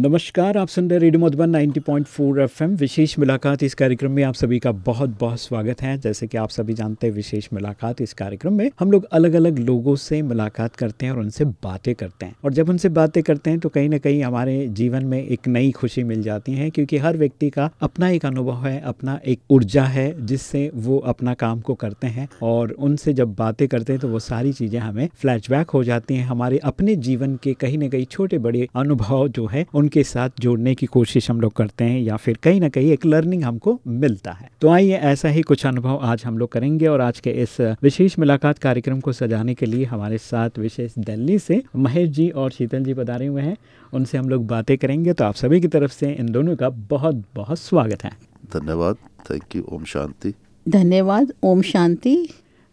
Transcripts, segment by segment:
नमस्कार, आप सुन रहे रेडियो मधुबन 90.4 एफएम। विशेष मुलाकात इस कार्यक्रम में आप सभी का बहुत बहुत स्वागत है। जैसे कि आप सभी जानते हैं, विशेष मुलाकात इस कार्यक्रम में हम लोग अलग अलग लोगों से मुलाकात करते हैं और उनसे बातें करते हैं। और जब उनसे बातें करते हैं तो कहीं ना कहीं हमारे जीवन में एक नई खुशी मिल जाती है, क्योंकि हर व्यक्ति का अपना एक अनुभव है, अपना एक ऊर्जा है, जिससे वो अपना काम को करते हैं। और उनसे जब बातें करते हैं तो वो सारी चीज़ें हमें फ्लैशबैक हो जाती हैं। हमारे अपने जीवन के कहीं ना कहीं छोटे बड़े अनुभव जो है उनके साथ जोड़ने की कोशिश हम लोग करते हैं या फिर कहीं ना कहीं एक लर्निंग हमको मिलता है। तो आइए ऐसा ही कुछ अनुभव आज हम लोग करेंगे और आज के इस विशेष मुलाकात कार्यक्रम को सजाने के लिए हमारे साथ विशेष दिल्ली से महेश जी और शीतल जी पधारे हुए हैं। उनसे हम लोग बातें करेंगे तो आप सभी की तरफ़ से इन दोनों का बहुत बहुत स्वागत है। धन्यवाद। थैंक यू ओम शांति। धन्यवाद। ओम शांति।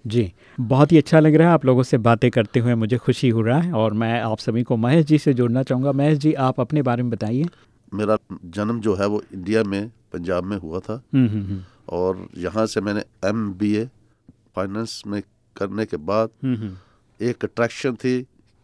जी बहुत ही अच्छा लग रहा है आप लोगों से बातें करते हुए मुझे खुशी हो रहा है और मैं आप सभी को महेश जी से जोड़ना चाहूँगा। महेश जी आप अपने बारे में बताइए। मेरा जन्म जो है वो इंडिया में पंजाब में हुआ था। हम्म हम्म हम्म, और यहाँ से मैंने एम बी ए फाइनेंस में करने के बाद एक अट्रैक्शन थी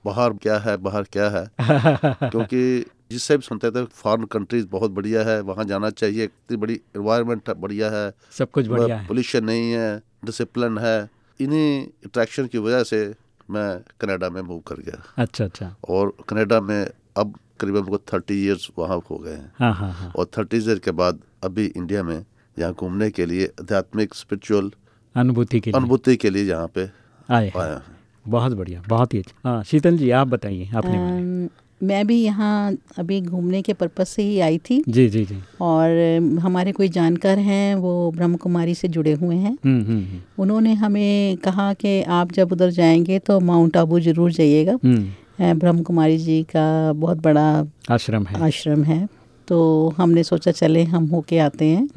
बाहर क्या है बाहर क्या है। क्योंकि जिससे भी सुनते थे फॉरेन कंट्रीज़ बहुत बढ़िया है वहाँ जाना चाहिए इतनी बड़ी इन्वायरमेंट बढ़िया है। सब कुछ बढ़िया है। पोल्यूशन नहीं है डिसिप्लिन है। इन्हीं अट्रैक्शन की वजह से मैं कनाडा में मूव कर गया। अच्छा अच्छा। और कनाडा में अब करीबन मुझको थर्टी इयर्स वहाँ हो गए हैं। हाँ हाँ हाँ। और थर्टी ईयर के बाद अभी इंडिया में यहाँ घूमने के लिए आध्यात्मिक स्पिरिचुअल अनुभूति के अनुभूति के लिए यहाँ पे आए आया बहुत बढ़िया बहुत ही अच्छा। हाँ शीतल जी आप बताइए बारे में भी यहाँ अभी घूमने के पर्पज से ही आई थी। जी जी जी। और हमारे कोई जानकार हैं वो ब्रह्म कुमारी से जुड़े हुए हैं। हम्म हम्म हम्म, उन्होंने हमें कहा कि आप जब उधर जाएँगे तो माउंट आबू ज़रूर जाइएगा। हम्म। ब्रह्म कुमारी जी का बहुत बड़ा आश्रम है। आश्रम है। तो हमने सोचा चले हम होके आते हैं।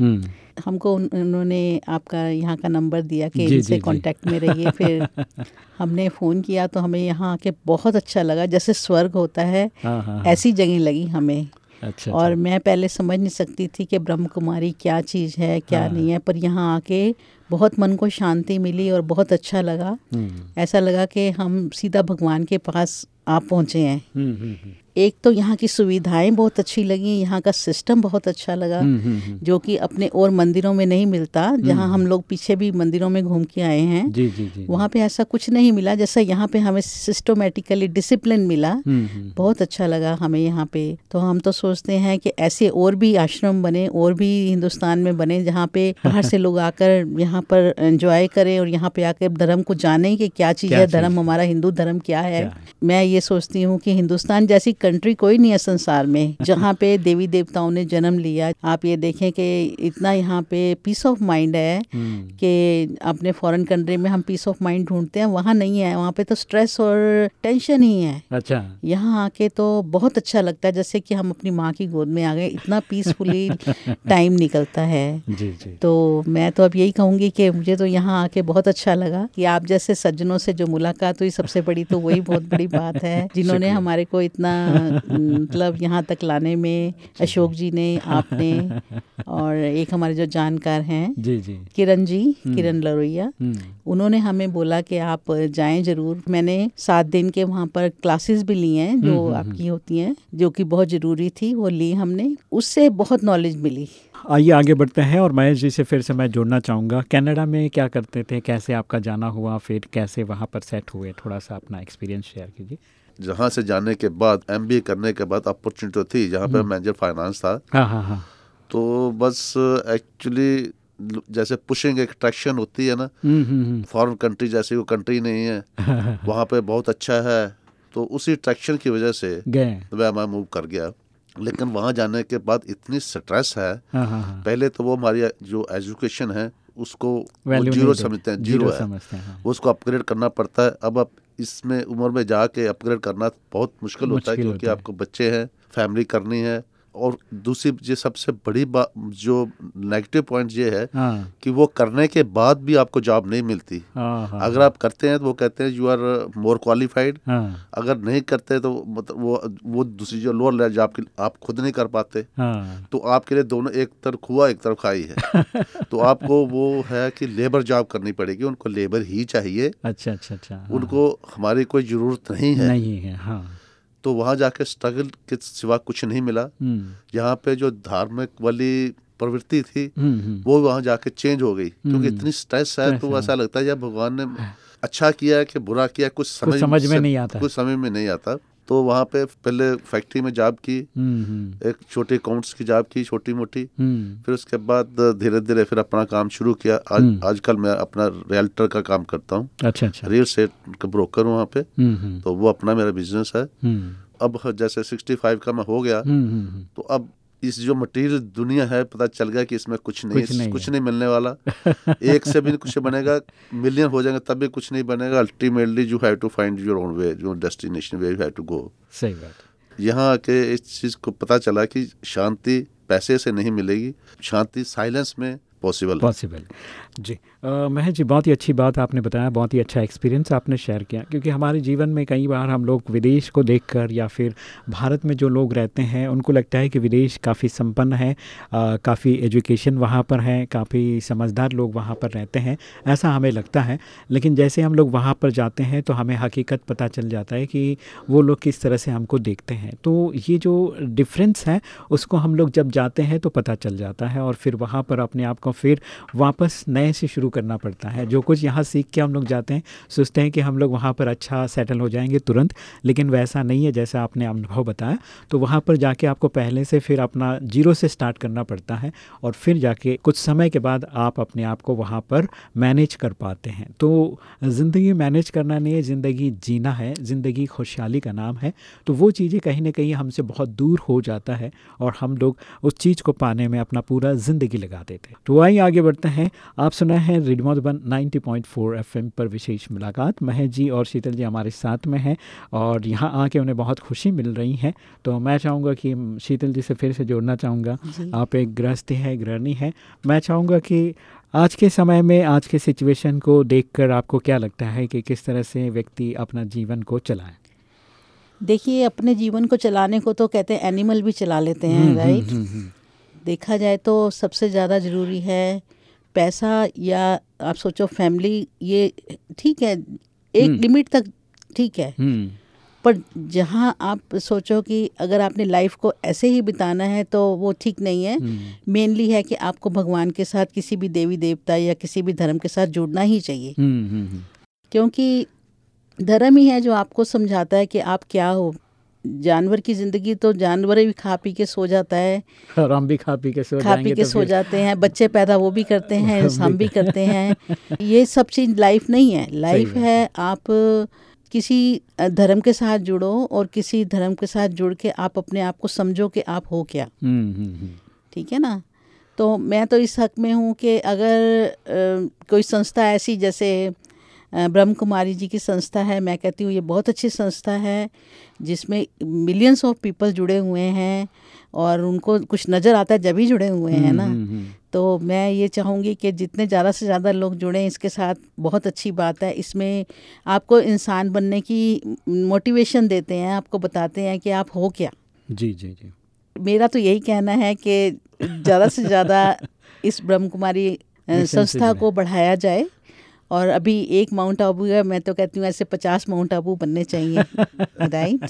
हमको उन्होंने आपका यहाँ का नंबर दिया कि इनसे। कांटेक्ट में रहिए फिर हमने फ़ोन किया तो हमें यहाँ आके बहुत अच्छा लगा जैसे स्वर्ग होता है हाँ हाँ हाँ, ऐसी जगह लगी हमें। अच्छा और अच्छा, मैं पहले समझ नहीं सकती थी कि ब्रह्म कुमारी क्या चीज़ है क्या हाँ। नहीं है पर यहाँ आके बहुत मन को शांति मिली और बहुत अच्छा लगा। हम्म। ऐसा लगा कि हम सीधा भगवान के पास आप पहुँचे हैं। हम्म हम्म, एक तो यहाँ की सुविधाएँ बहुत अच्छी लगी यहाँ का सिस्टम बहुत अच्छा लगा हम्म हम्म हम्म, जो कि अपने और मंदिरों में नहीं मिलता जहाँ हम लोग पीछे भी मंदिरों में घूम के आए हैं। जी जी जी वहाँ पे ऐसा कुछ नहीं मिला जैसा यहाँ पे हमें सिस्टमेटिकली डिसिप्लिन मिला। बहुत अच्छा लगा हमें यहाँ पे। तो हम तो सोचते हैं कि ऐसे और भी आश्रम बने और भी हिंदुस्तान में बने जहाँ पे बाहर से लोग आकर यहाँ पर एंजॉय करें और यहाँ पे आकर धर्म को जाने कि क्या चीज़ है धर्म हमारा हिंदू धर्म क्या है। क्या है? मैं ये सोचती हूँ कि हिंदुस्तान जैसी कंट्री कोई नहीं है संसार में। जहाँ पे देवी देवताओं ने जन्म लिया आप ये देखें कि इतना यहाँ पे पीस ऑफ़ माइंड है हम्म, कि अपने फॉरेन कंट्री में हम पीस ऑफ़ माइंड ढूंढते हैं वहाँ नहीं है। वहाँ पे तो स्ट्रेस और टेंशन ही है। अच्छा। यहाँ आके तो बहुत अच्छा लगता है जैसे कि हम अपनी माँ की गोद में आ गए इतना पीसफुली टाइम निकलता है। जी जी। तो मैं तो अब यही कहूँगी कि मुझे तो यहाँ आके बहुत अच्छा लगा कि आप जैसे सज्जनों से जो मुलाकात हुई सबसे बड़ी तो वही बहुत बड़ी बात है जिन्होंने हमारे को इतना मतलब यहाँ तक लाने में अशोक जी ने आपने और एक हमारे जो जानकार हैं जी जी। किरण जी किरण लरोइया हम्म। उन्होंने हमें बोला कि आप जाएँ ज़रूर। मैंने सात दिन के वहाँ पर क्लासेस भी ली हैं जो आपकी होती हैं जो कि बहुत ज़रूरी थी वो ली हमने। उससे बहुत नॉलेज मिली। आइए आगे बढ़ते हैं और महेश जी से फिर से मैं जोड़ना चाहूँगा। कनाडा में क्या करते थे? कैसे आपका जाना हुआ? फिर कैसे वहाँ पर सेट हुए? थोड़ा सा अपना एक्सपीरियंस शेयर कीजिए। जहाँ से जाने के बाद एम करने के बाद अपॉर्चुनिटी थी जहाँ पे मैनेजर फाइनेंस था। हाँ हाँ हाँ। तो बस एक्चुअली जैसे पुशिंग एक अट्रैक्शन होती है ना हम्म हम्म हम्म, फॉरेन कंट्री जैसी वो कंट्री नहीं है वहाँ पे बहुत अच्छा है। तो उसी अट्रैक्शन की वजह से गए। मैं मैं मूव कर गया। लेकिन वहाँ जाने के बाद इतनी स्ट्रेस है पहले तो वो हमारी जो एजुकेशन है उसको ज़ीरो समझते हैं ज़ीरो ज़ीरो है। समझते हैं हाँ। उसको अपग्रेड करना पड़ता है। अब आप इसमें उम्र में जाके अपग्रेड करना बहुत मुश्किल होता है क्योंकि आपको बच्चे हैं फैमिली करनी है। और दूसरी ये सबसे बड़ी बात जो नेगेटिव पॉइंट ये है हाँ। कि वो करने के बाद भी आपको जॉब नहीं मिलती। हाँ हाँ अगर आप करते हैं तो वो कहते हैं यू आर मोर क्वालिफाइड अगर नहीं करते तो मतलब वो वो दूसरी जो लोअर लेवल जॉब की आप खुद नहीं कर पाते। हाँ। तो आपके लिए दोनों एक तरफ़ खुआ एक तरफ़ खाई है। तो आपको वो है कि लेबर जॉब करनी पड़ेगी उनको लेबर ही चाहिए। अच्छा अच्छा अच्छा उनको हमारी कोई ज़रूरत नहीं है। नहीं है हाँ। तो वहाँ जाके स्ट्रगल के सिवा कुछ नहीं मिला। हम्म। यहाँ पे जो धार्मिक वाली प्रवृत्ति थी हम्म हम्म, वो वहाँ जाके चेंज हो गई क्योंकि। इतनी स्ट्रेस है तो ऐसा लगता है भगवान ने अच्छा किया है कि बुरा किया कुछ समझ समझ में नहीं आता। कुछ समझ में नहीं आता। तो वहाँ पे पहले फैक्ट्री में जॉब की हम्म हम्म। एक छोटे अकाउंट्स की जॉब की छोटी मोटी हम्म। फिर उसके बाद धीरे धीरे फिर अपना काम शुरू किया। आज। आजकल मैं अपना रियल्टर का काम करता हूँ। अच्छा अच्छा। रियल स्टेट का ब्रोकर हूँ वहाँ पे। तो वो अपना मेरा बिज़नेस है। अब जैसे सिक्सटी फाइव का मैं हो गया। तो अब इस जो मटेरियल दुनिया है पता चल गया कि इसमें कुछ नहीं कुछ नहीं कुछ नहीं मिलने वाला। एक से भी कुछ बनेगा मिलियन हो जाएँगे तब भी कुछ नहीं बनेगा। Ultimately you have to find your own way your destination way you have to go सही बात। यहाँ आके इस चीज़ को पता चला कि शांति पैसे से नहीं मिलेगी। शांति साइलेंस में पॉसिबल पॉसिबल जी महक जी, बहुत ही अच्छी बात आपने बताया, बहुत ही अच्छा एक्सपीरियंस आपने शेयर किया, क्योंकि हमारे जीवन में कई बार हम लोग विदेश को देखकर या फिर भारत में जो लोग रहते हैं, उनको लगता है कि विदेश काफ़ी संपन्न है काफ़ी एजुकेशन वहाँ पर है, काफ़ी समझदार लोग वहाँ पर रहते हैं, ऐसा हमें लगता है। लेकिन जैसे हम लोग वहाँ पर जाते हैं तो हमें हकीकत पता चल जाता है कि वो लोग किस तरह से हमको देखते हैं। तो ये जो डिफरेंस है, उसको हम लोग जब जाते हैं तो पता चल जाता है और फिर वहाँ पर अपने आप को फिर वापस नए से शुरू करना पड़ता है। जो कुछ यहाँ सीख के हम लोग जाते हैं, सोचते हैं कि हम लोग वहाँ पर अच्छा सेटल हो जाएँगे तुरंत, लेकिन वैसा नहीं है, जैसा आपने अनुभव बताया। तो वहाँ पर जाके आपको पहले से फिर अपना ज़ीरो से स्टार्ट करना पड़ता है और फिर जाके कुछ समय के बाद आप अपने आप को वहाँ पर मैनेज कर पाते हैं। तो ज़िंदगी मैनेज करना नहीं है, ज़िंदगी जीना है, ज़िंदगी खुशहाली का नाम है। तो वो चीज़ें कहीं ना कहीं हमसे बहुत दूर हो जाता है और हम लोग उस चीज़ को पाने में अपना पूरा ज़िंदगी लगा देते हैं। तो आइए आगे बढ़ते हैं। आप सुना है रेडियो मधुबन 90.4 एफएम पर विशेष मुलाकात। महज जी और शीतल जी हमारे साथ में हैं और यहाँ आके उन्हें बहुत खुशी मिल रही है। तो मैं चाहूँगा कि शीतल जी से फिर से जोड़ना चाहूँगा। आप एक गृहस्थी है गृहणी है। मैं चाहूँगा कि आज के समय में आज के सिचुएशन को देखकर आपको क्या लगता है कि किस तरह से व्यक्ति अपना जीवन को चलाए? देखिए अपने जीवन को चलाने को तो कहते हैं एनिमल भी चला लेते हैं हम्म, राइट हम्म, हम्म, देखा जाए तो सबसे ज़्यादा ज़रूरी है पैसा या आप सोचो फैमिली ये ठीक है एक हम्म। लिमिट तक ठीक है। हम्म, पर जहाँ आप सोचो कि अगर आपने लाइफ को ऐसे ही बिताना है तो वो ठीक नहीं है। हम्म, मेनली है कि आपको भगवान के साथ किसी भी देवी देवता या किसी भी धर्म के साथ जुड़ना ही चाहिए। क्योंकि धर्म ही है जो आपको समझाता है कि आप क्या हो जानवर की ज़िंदगी तो जानवर भी खा पी के सो जाता है। और हम भी खा पी के सो खा पी के तो सो जाते हैं बच्चे पैदा वो भी करते हैं हम भी करते हैं। ये सब चीज़ लाइफ नहीं है। लाइफ है आप किसी धर्म के साथ जुड़ो और किसी धर्म के साथ जुड़ के आप अपने आप को समझो कि आप हो क्या। हम्म, हम्म, हम्म, ठीक है ना? तो मैं तो इस हक में हूँ कि अगर कोई संस्था ऐसी जैसे ब्रह्म कुमारी जी की संस्था है। मैं कहती हूँ ये बहुत अच्छी संस्था है जिसमें मिलियंस ऑफ़ पीपल जुड़े हुए हैं और उनको कुछ नज़र आता है जब ही जुड़े हुए हैं ना। हम्म, हम्म, तो मैं ये चाहूँगी कि जितने ज़्यादा से ज़्यादा लोग जुड़ें इसके साथ बहुत अच्छी बात है। इसमें आपको इंसान बनने की मोटिवेशन देते हैं आपको बताते हैं कि आप हो क्या। जी जी जी। मेरा तो यही कहना है कि ज़्यादा से ज़्यादा इस ब्रह्म कुमारी संस्था को बढ़ाया जाए। और अभी एक माउंट आबू है, मैं तो कहती हूँ ऐसे पचास माउंट आबू बनने चाहिए राइट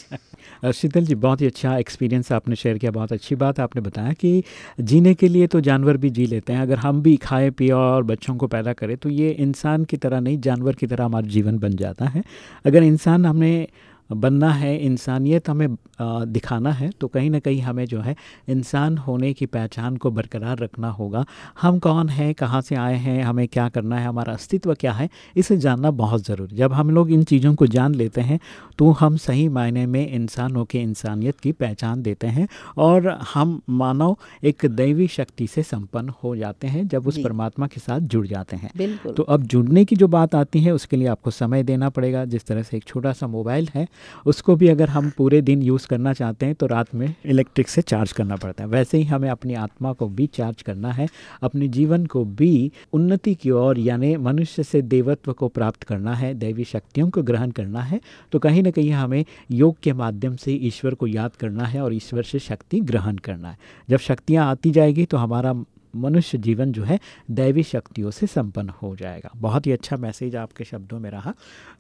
शीतल जी, बहुत ही अच्छा एक्सपीरियंस आपने शेयर किया, बहुत अच्छी बात आपने बताया कि जीने के लिए तो जानवर भी जी लेते हैं, अगर हम भी खाए, पिए और बच्चों को पैदा करें तो ये इंसान की तरह नहीं, जानवर की तरह हमारा जीवन बन जाता है। अगर इंसान हमें बनना है इंसानियत हमें दिखाना है तो कहीं ना कहीं हमें जो है इंसान होने की पहचान को बरकरार रखना होगा। हम कौन हैं कहाँ से आए हैं हमें क्या करना है हमारा अस्तित्व क्या है इसे जानना बहुत ज़रूरी जब हम लोग इन चीज़ों को जान लेते हैं तो हम सही मायने में इंसानों के इंसानियत की पहचान देते हैं और हम मानव एक दैवी शक्ति से संपन्न हो जाते हैं जब उस परमात्मा के साथ जुड़ जाते हैं। तो अब जुड़ने की जो बात आती है उसके लिए आपको समय देना पड़ेगा। जिस तरह से एक छोटा सा मोबाइल है उसको भी अगर हम पूरे दिन यूज़ करना चाहते हैं तो रात में इलेक्ट्रिक से चार्ज करना पड़ता है। वैसे ही हमें अपनी आत्मा को भी चार्ज करना है, अपने जीवन को भी उन्नति की ओर, यानी मनुष्य से देवत्व को प्राप्त करना है, दैवी शक्तियों को ग्रहण करना है तो कहीं ना कहीं हमें योग के माध्यम से ईश्वर को याद करना है और ईश्वर से शक्ति ग्रहण करना है। जब शक्तियाँ आती जाएगी तो हमारा मनुष्य जीवन जो है दैवी शक्तियों से संपन्न हो जाएगा। बहुत ही अच्छा मैसेज आपके शब्दों में रहा।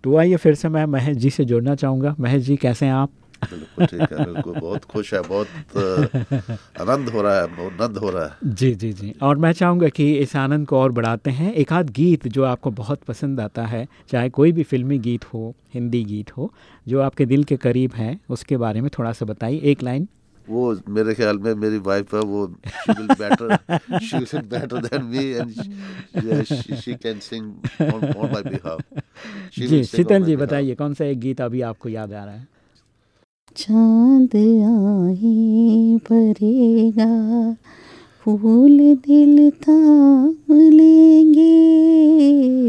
तो आइए फिर से मैं महेश जी से जोड़ना चाहूँगा। महेश जी कैसे हैं आप? बिल्कुल ठीक है बिल्कुल बहुत खुश है बहुत आनंद हो रहा है बहुत आनंद हो रहा है। जी जी जी। और मैं चाहूँगा कि इस आनंद को और बढ़ाते हैं। एक आध गीत जो आपको बहुत पसंद आता है चाहे कोई भी फिल्मी गीत हो हिंदी गीत हो जो आपके दिल के करीब है उसके बारे में थोड़ा सा बताइए। एक लाइन। वो मेरे ख्याल में मेरी वाइफ है वो she will better she will better than me and she can sing on on my behalf ji Sheetal ji बताइए कौन सा एक गीत अभी आपको याद आ रहा है? चाँद आए भरेगा फूल दिल थाम लेंगे।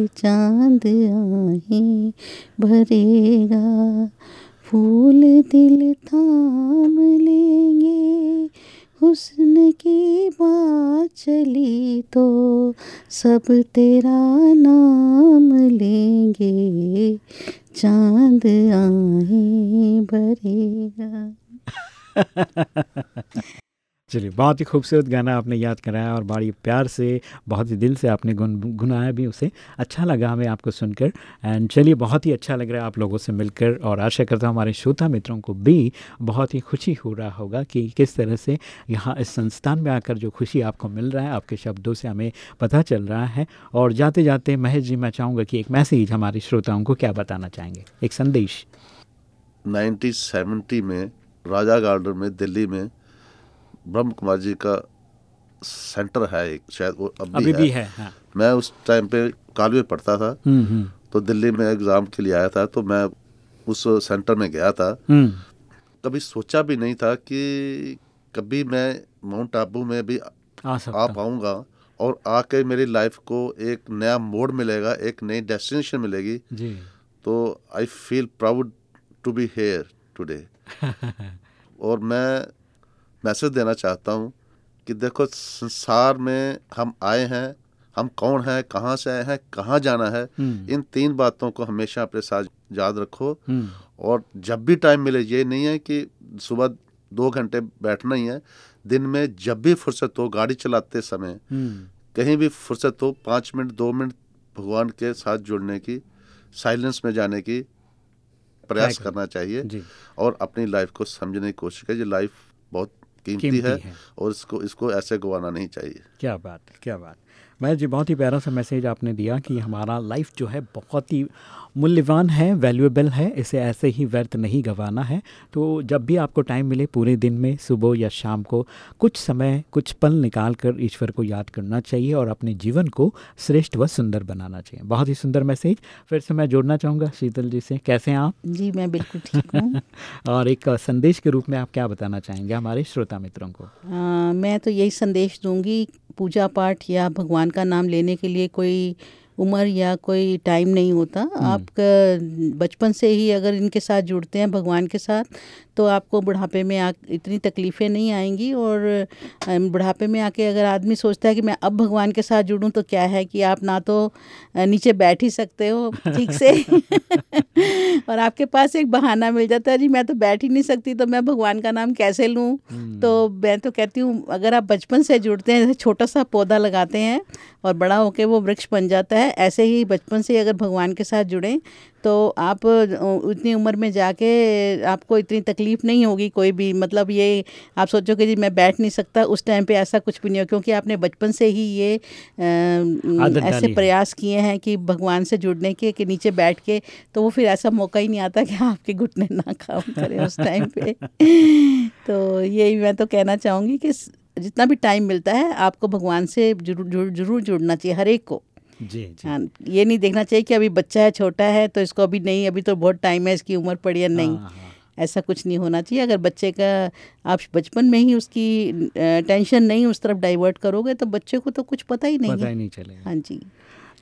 चाँद आए भरेगा फूल दिल थाम लेंगे। हुस्न की बात चली तो सब तेरा नाम लेंगे। चाँद आए भरेगा चलिए, बहुत ही खूबसूरत गाना आपने याद कराया और बड़ी प्यार से, बहुत ही दिल से आपने गुनगुनाया भी उसे। अच्छा लगा हमें आपको सुनकर। एंड चलिए, बहुत ही अच्छा लग रहा है आप लोगों से मिलकर और आशा करता हूँ हमारे श्रोता मित्रों को भी बहुत ही खुशी हो रहा होगा कि किस तरह से यहाँ इस संस्थान में आकर जो खुशी आपको मिल रहा है, आपके शब्दों से हमें पता चल रहा है। और जाते जाते महेश जी, मैं चाहूँगा कि एक मैसेज हमारे श्रोताओं को क्या बताना चाहेंगे? एक संदेश। 1970 में राजा गार्डन में दिल्ली में ब्रह्म कुमार जी का सेंटर है एक शायद वो अभी, अभी है, भी है हाँ। मैं उस टाइम पे कॉलेज पढ़ता था। हम्म हम्म। तो दिल्ली में एग्ज़ाम के लिए आया था तो मैं उस सेंटर में गया था। हम्म। कभी सोचा भी नहीं था कि कभी मैं माउंट आबू में भी आ आ। पाऊँगा और आके मेरी लाइफ को एक नया मोड़ मिलेगा एक नई डेस्टिनेशन मिलेगी। जी। तो I feel proud to be here today और मैं मैसेज देना चाहता हूँ कि देखो संसार में हम आए हैं हम कौन हैं कहाँ से आए हैं कहाँ जाना है हम्म। इन तीन बातों को हमेशा अपने साथ याद रखो। हम्म। और जब भी टाइम मिले ये नहीं है कि सुबह दो घंटे बैठना ही है दिन में जब भी फुर्सत हो गाड़ी चलाते समय हम्म। कहीं भी फुर्सत हो पाँच मिनट दो मिनट भगवान के साथ जुड़ने की साइलेंस में जाने की प्रयास करना चाहिए और अपनी लाइफ को समझने की कोशिश करें लाइफ बहुत कीमती, है, है। और इसको इसको ऐसे गवाना नहीं चाहिए क्या बात क्या बात महेश जी बहुत ही प्यारा सा मैसेज आपने दिया कि हमारा लाइफ जो है बहुत ही मूल्यवान है वैल्यूएबल है इसे ऐसे ही व्यर्थ नहीं गंवाना है। तो जब भी आपको टाइम मिले पूरे दिन में सुबह या शाम को कुछ समय कुछ पल निकाल कर ईश्वर को याद करना चाहिए और अपने जीवन को श्रेष्ठ व सुंदर बनाना चाहिए। बहुत ही सुंदर मैसेज। फिर से मैं जोड़ना चाहूँगा शीतल जी से। कैसे हैं आप? जी मैं बिल्कुल ठीक हूँ। और एक संदेश के रूप में आप क्या बताना चाहेंगे हमारे श्रोता मित्रों को? आ, मैं तो यही संदेश दूँगी पूजा पाठ या भगवान का नाम लेने के लिए कोई उम्र या कोई टाइम नहीं होता। आप बचपन से ही अगर इनके साथ जुड़ते हैं भगवान के साथ तो आपको बुढ़ापे में आ इतनी तकलीफ़ें नहीं आएँगी और बुढ़ापे में आके अगर आदमी सोचता है कि मैं अब भगवान के साथ जुड़ूं तो क्या है कि आप ना तो नीचे बैठ ही सकते हो ठीक से। और आपके पास एक बहाना मिल जाता है जी मैं तो बैठ ही नहीं सकती तो मैं भगवान का नाम कैसे लूँ? तो मैं तो कहती हूँ अगर आप बचपन से जुड़ते हैं छोटा सा पौधा लगाते हैं और बड़ा होकर वो वृक्ष बन जाता है ऐसे ही बचपन से ही अगर भगवान के साथ जुड़ें तो आप उतनी उम्र में जाके आपको इतनी तकलीफ़ नहीं होगी कोई भी। मतलब ये आप सोचो कि जी मैं बैठ नहीं सकता उस टाइम पे ऐसा कुछ भी नहीं हो। क्योंकि आपने बचपन से ही ये आदत ऐसे प्रयास किए हैं कि भगवान से जुड़ने के कि नीचे बैठ के तो वो फिर ऐसा मौका ही नहीं आता कि आपके घुटने ना काम करें उस टाइम पे। तो यही मैं तो कहना चाहूँगी कि जितना भी टाइम मिलता है आपको भगवान से ज़रूर ज़रूर ज़रूर जुड़ना चाहिए हर एक को। जी जी। हाँ ये नहीं देखना चाहिए कि अभी बच्चा है छोटा है तो इसको अभी नहीं अभी तो बहुत टाइम है इसकी उम्र पड़ी है नहीं। हाँ, हाँ। ऐसा कुछ नहीं होना चाहिए। अगर बच्चे का आप बचपन में ही उसकी टेंशन नहीं उस तरफ़ डाइवर्ट करोगे तो बच्चे को तो कुछ पता ही नहीं पता ही नहीं चलेगा। हाँ जी।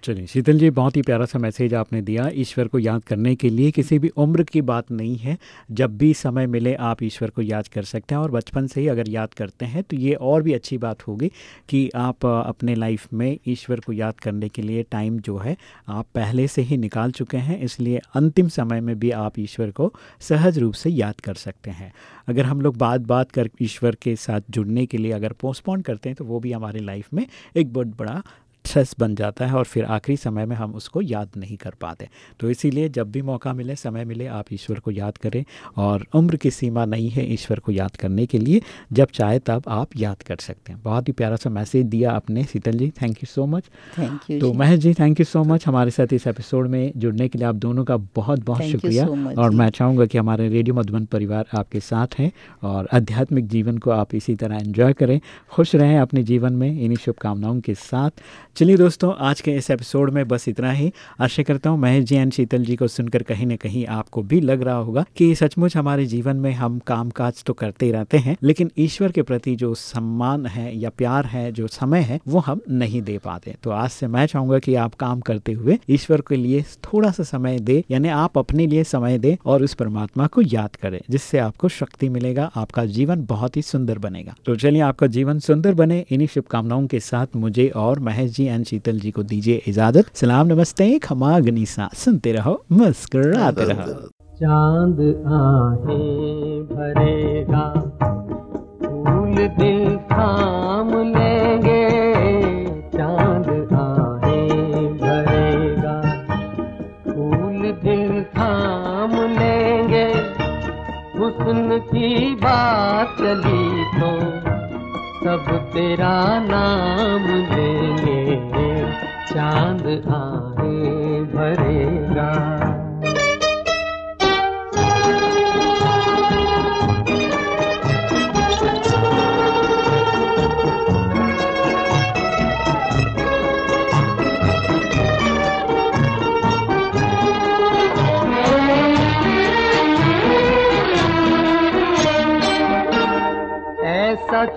चलिए शीतल जी, बहुत ही प्यारा सा मैसेज आपने दिया ईश्वर को याद करने के लिए। किसी भी उम्र की बात नहीं है। जब भी समय मिले, आप ईश्वर को याद कर सकते हैं और बचपन से ही अगर याद करते हैं तो ये और भी अच्छी बात होगी कि आप अपने लाइफ में ईश्वर को याद करने के लिए टाइम जो है, आप पहले से ही निकाल चुके हैं। इसलिए अंतिम समय में भी आप ईश्वर को सहज रूप से याद कर सकते हैं। अगर हम लोग बात बात कर ईश्वर के साथ जुड़ने के लिए अगर पोस्टपोन करते हैं तो वो भी हमारी लाइफ में एक बहुत बड़ा स्ट्रेस बन जाता है और फिर आखिरी समय में हम उसको याद नहीं कर पाते। तो इसीलिए जब भी मौका मिले समय मिले आप ईश्वर को याद करें और उम्र की सीमा नहीं है ईश्वर को याद करने के लिए जब चाहे तब आप याद कर सकते हैं। बहुत ही प्यारा सा मैसेज दिया आपने Sheetal ji thank you so much thank you तो Mahesh ji thank you so much हमारे साथ इस एपिसोड में जुड़ने के लिए आप दोनों का बहुत बहुत Thank शुक्रिया। so और मैं चाहूँगा कि हमारे रेडियो मधुबन परिवार आपके साथ हैं और आध्यात्मिक जीवन को आप इसी तरह एंजॉय करें। खुश रहें अपने जीवन में। इन्हीं शुभकामनाओं के साथ। चलिए दोस्तों, आज के इस एपिसोड में बस इतना ही। आशा करता हूँ महेश जी एंड शीतल जी को सुनकर कहीं ना कहीं आपको भी लग रहा होगा कि सचमुच हमारे जीवन में हम काम काज तो करते ही रहते हैं, लेकिन ईश्वर के प्रति जो सम्मान है या प्यार है, जो समय है, वो हम नहीं दे पाते। तो आज से मैं चाहूँगा कि आप काम करते हुए ईश्वर के लिए थोड़ा सा समय दे, यानी आप अपने लिए समय दे और उस परमात्मा को याद करें, जिससे आपको शक्ति मिलेगा, आपका जीवन बहुत ही सुंदर बनेगा। तो चलिए, आपका जीवन सुंदर बने, इन्हीं शुभकामनाओं के साथ मुझे और महेश जी एंड शीतल जी को दीजिए इजाज़त। सलाम, नमस्ते, खमा, गनीसा, सुनते रहो, मुस्कुराते रहो। चाँद आहें भरेगा चाँद भरेगा लेंगे। की बात चली तो सब तेरा नाम लेंगे चांद आहें भरेगा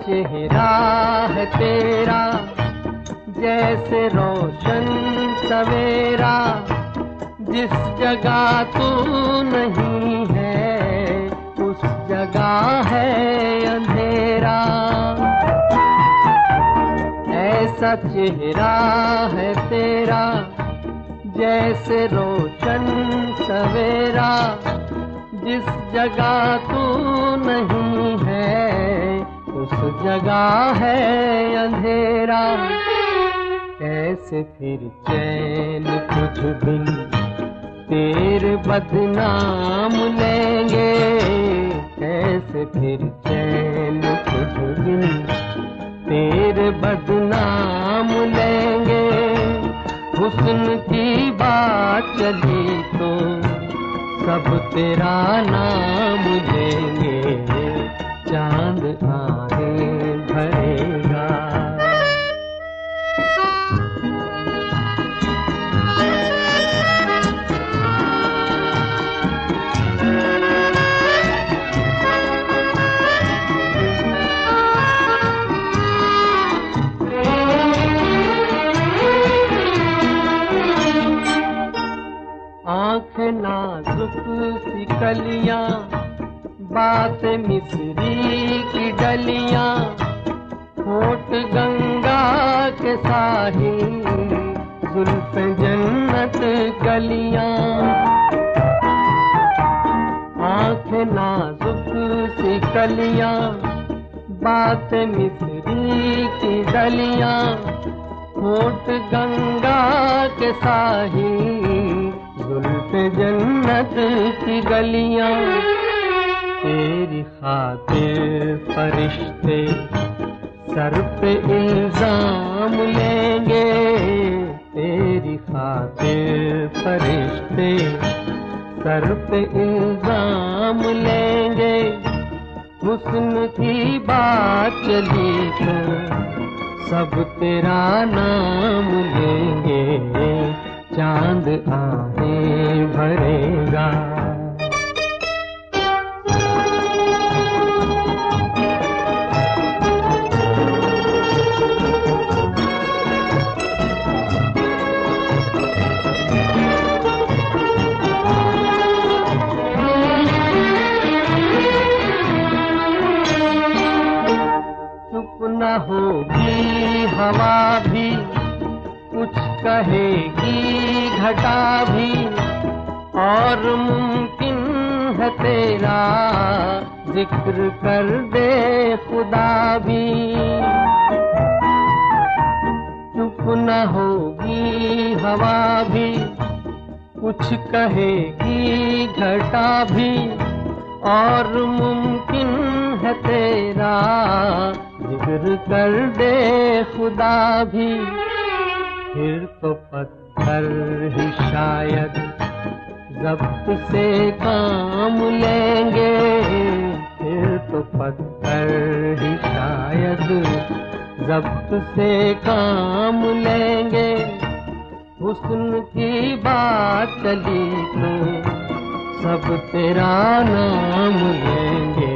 चेहरा है तेरा, जैसे रोशन सवेरा, जिस जगह तू नहीं है, उस जगह है अंधेरा। ऐसा चेहरा है तेरा, जैसे रोशन सवेरा, जिस जगह तू नहीं है उस जगह है अंधेरा। कैसे फिर चैन कुछ दिन तेर बदनाम लेंगे। कैसे फिर चैन नाजुक सी कलियाँ बात मिसरी की डलियाँ, होठ गंगा के साहिल जुल्फ जन्नत गलियाँ। आँख नाजुक सी कलियाँ बात मिसरी की डलियाँ, होठ गंगा के साहिल जुल्फ जन्नत की गलियाँ। तेरी खातिर फरिश्ते सर पे इल्ज़ाम लेंगे। तेरी खातिर फरिश्ते सर पे इल्ज़ाम लेंगे। हुस्न की बात चली तो सब तेरा नाम लेंगे। चाँद आए भरेगा। चुप न होगी हवा भी। कुछ कहेगी घटा भी, और मुमकिन है तेरा ज़िक्र कर दे खुदा भी। चुप न होगी हवा भी, कुछ कहेगी घटा भी, और मुमकिन है तेरा ज़िक्र कर दे खुदा भी। फिर तो पत्थर ही शायद। जब्त से काम लेंगे, फिर तो पत्थर ही शायद। जब्त से काम लेंगे। हुस्न की बात चली तो सब तेरा नाम लेंगे।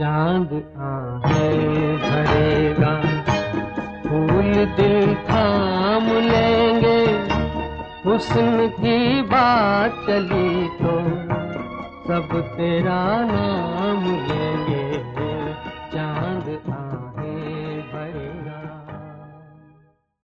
चाँद आहे भरेगा दिल थाम लेंगे। हुस्न की बात चली तो सब तेरा नाम लेंगे।